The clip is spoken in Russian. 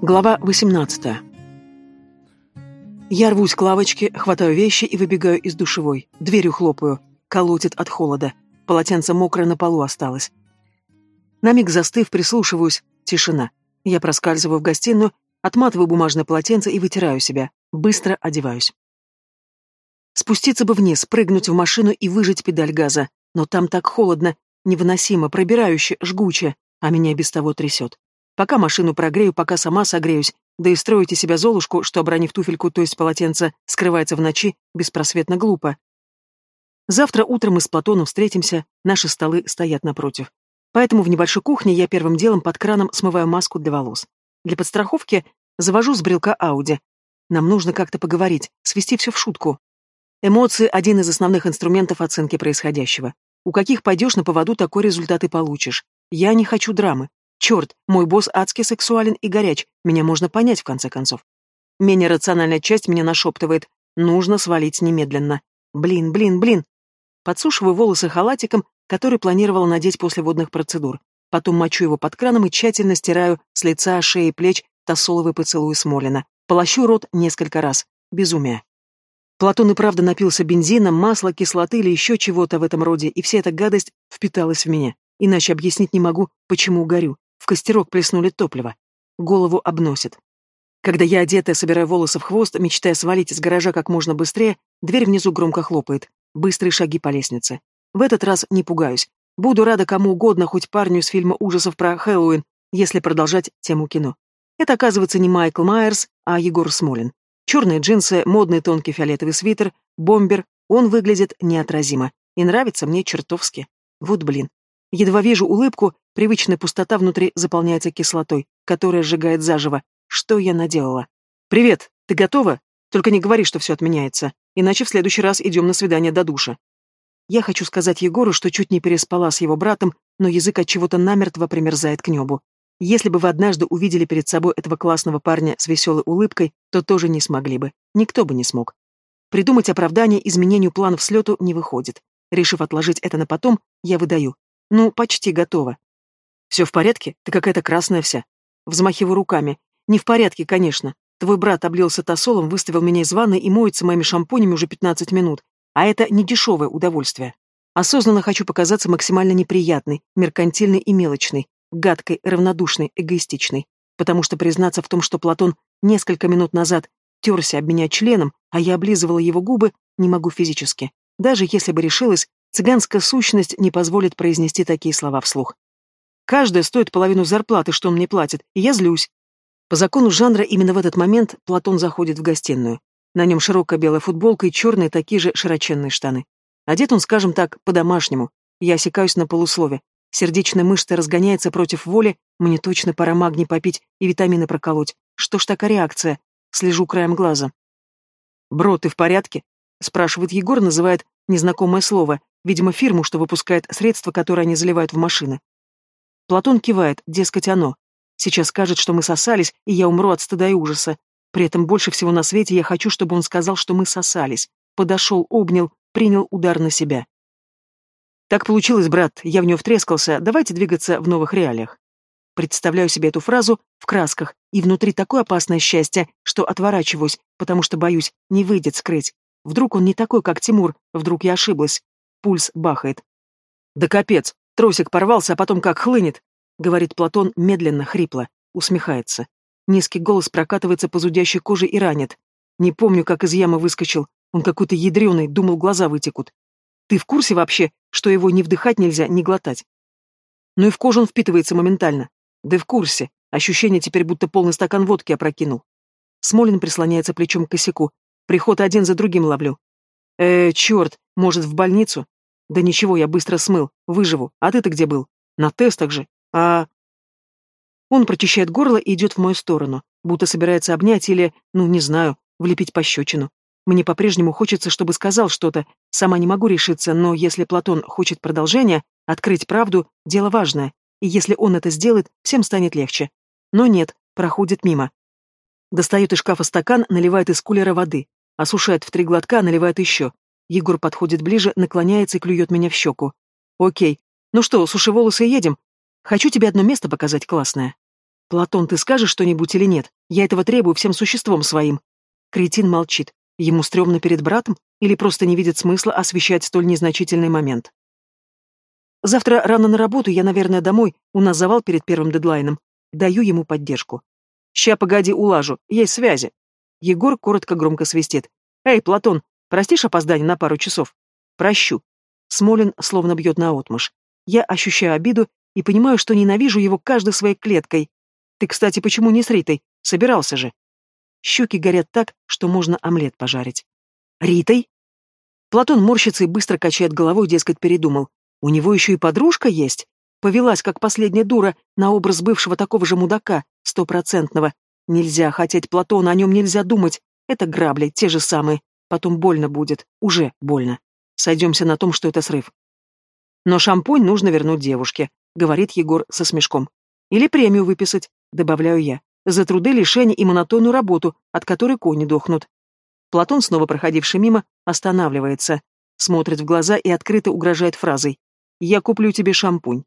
Глава 18. Я рвусь к лавочке, хватаю вещи и выбегаю из душевой. Дверью хлопаю. Колотит от холода. Полотенце мокрое на полу осталось. На миг застыв, прислушиваюсь. Тишина. Я проскальзываю в гостиную, отматываю бумажное полотенце и вытираю себя. Быстро одеваюсь. Спуститься бы вниз, прыгнуть в машину и выжать педаль газа. Но там так холодно, невыносимо, пробирающе, жгуче, а меня без того трясет. Пока машину прогрею, пока сама согреюсь, да и строите себя Золушку, что, обронив туфельку, то есть полотенце, скрывается в ночи, беспросветно глупо. Завтра утром мы с Платоном встретимся, наши столы стоят напротив. Поэтому в небольшой кухне я первым делом под краном смываю маску для волос. Для подстраховки завожу с брелка Ауди. Нам нужно как-то поговорить, свести все в шутку. Эмоции – один из основных инструментов оценки происходящего. У каких пойдешь на поводу, такой результат и получишь. Я не хочу драмы. Черт, мой босс адски сексуален и горяч, меня можно понять в конце концов. Менее рациональная часть меня нашептывает, нужно свалить немедленно. Блин, блин, блин. Подсушиваю волосы халатиком, который планировала надеть после водных процедур. Потом мочу его под краном и тщательно стираю с лица, шеи, плеч тосоловый поцелуй Смолина. Полощу рот несколько раз. Безумие. Платон и правда напился бензином, масла, кислоты или еще чего-то в этом роде, и вся эта гадость впиталась в меня. Иначе объяснить не могу, почему горю. В костерок плеснули топливо. Голову обносит. Когда я одетая собираю волосы в хвост, мечтая свалить из гаража как можно быстрее, дверь внизу громко хлопает. Быстрые шаги по лестнице. В этот раз не пугаюсь. Буду рада кому угодно, хоть парню из фильма ужасов про Хэллоуин, если продолжать тему кино. Это, оказывается, не Майкл Майерс, а Егор Смолин. Черные джинсы, модный тонкий фиолетовый свитер, бомбер. Он выглядит неотразимо. И нравится мне чертовски. Вот блин. Едва вижу улыбку, привычная пустота внутри заполняется кислотой, которая сжигает заживо. Что я наделала? «Привет, ты готова? Только не говори, что все отменяется, иначе в следующий раз идем на свидание до душа». Я хочу сказать Егору, что чуть не переспала с его братом, но язык от чего-то намертво примерзает к небу. Если бы вы однажды увидели перед собой этого классного парня с веселой улыбкой, то тоже не смогли бы. Никто бы не смог. Придумать оправдание изменению планов слету не выходит. Решив отложить это на потом, я выдаю. Ну, почти готово. Все в порядке? Ты какая-то красная вся. Взмахиваю руками. Не в порядке, конечно. Твой брат облился тосолом, выставил меня из ванны и моется моими шампунями уже 15 минут. А это не дешевое удовольствие. Осознанно хочу показаться максимально неприятной, меркантильной и мелочной, гадкой, равнодушной, эгоистичной. Потому что признаться в том, что Платон несколько минут назад терся об меня членом, а я облизывала его губы, не могу физически. Даже если бы решилась, Цыганская сущность не позволит произнести такие слова вслух. Каждая стоит половину зарплаты, что он мне платит, и я злюсь. По закону жанра именно в этот момент Платон заходит в гостиную. На нем широкая белая футболка и черные такие же широченные штаны. Одет он, скажем так, по-домашнему. Я осекаюсь на полуслове. Сердечная мышца разгоняется против воли, мне точно пора магний попить и витамины проколоть. Что ж такая реакция? Слежу краем глаза. «Бро, ты в порядке?» — спрашивает Егор, называет незнакомое слово, Видимо, фирму, что выпускает средства, которые они заливают в машины. Платон кивает, дескать, оно. Сейчас скажет, что мы сосались, и я умру от стыда и ужаса. При этом больше всего на свете я хочу, чтобы он сказал, что мы сосались. Подошел, обнял, принял удар на себя. Так получилось, брат, я в нее втрескался, давайте двигаться в новых реалиях. Представляю себе эту фразу в красках, и внутри такое опасное счастье, что отворачиваюсь, потому что боюсь, не выйдет скрыть. Вдруг он не такой, как Тимур, вдруг я ошиблась. Пульс бахает. «Да капец! Тросик порвался, а потом как хлынет!» — говорит Платон медленно, хрипло, усмехается. Низкий голос прокатывается по зудящей коже и ранит. Не помню, как из ямы выскочил. Он какой-то ядреный, думал, глаза вытекут. Ты в курсе вообще, что его ни вдыхать нельзя, ни глотать? Ну и в кожу он впитывается моментально. Да в курсе. Ощущение теперь, будто полный стакан водки опрокинул. Смолин прислоняется плечом к косяку. Приход один за другим ловлю. Э, черт, может, в больницу? Да ничего, я быстро смыл, выживу. А ты-то где был? На тестах же. А... Он прочищает горло и идет в мою сторону, будто собирается обнять или, ну, не знаю, влепить пощечину. Мне по-прежнему хочется, чтобы сказал что-то. Сама не могу решиться, но если Платон хочет продолжения, открыть правду — дело важное. И если он это сделает, всем станет легче. Но нет, проходит мимо. Достает из шкафа стакан, наливает из кулера воды. Осушает в три глотка, наливает еще. Егор подходит ближе, наклоняется и клюет меня в щеку. Окей. Ну что, суши волосы и едем? Хочу тебе одно место показать классное. «Платон, ты скажешь что-нибудь или нет? Я этого требую всем существом своим». Кретин молчит. Ему стрёмно перед братом или просто не видит смысла освещать столь незначительный момент. Завтра рано на работу, я, наверное, домой, у нас завал перед первым дедлайном. Даю ему поддержку. Ща, погоди, улажу, есть связи. Егор коротко громко свистит. Эй, Платон, простишь опоздание на пару часов? Прощу. Смолин словно бьет наотмашь. Я ощущаю обиду и понимаю, что ненавижу его каждой своей клеткой. Ты, кстати, почему не с Ритой? Собирался же. Щеки горят так, что можно омлет пожарить. Ритой? Платон морщится и быстро качает головой, дескать, передумал. У него еще и подружка есть. Повелась, как последняя дура, на образ бывшего такого же мудака, стопроцентного. Нельзя хотеть Платона, о нем нельзя думать. Это грабли, те же самые. Потом больно будет. Уже больно. Сойдемся на том, что это срыв. Но шампунь нужно вернуть девушке, говорит Егор со смешком. Или премию выписать, добавляю я за труды, лишения и монотонную работу, от которой кони дохнут. Платон, снова проходивший мимо, останавливается, смотрит в глаза и открыто угрожает фразой «Я куплю тебе шампунь».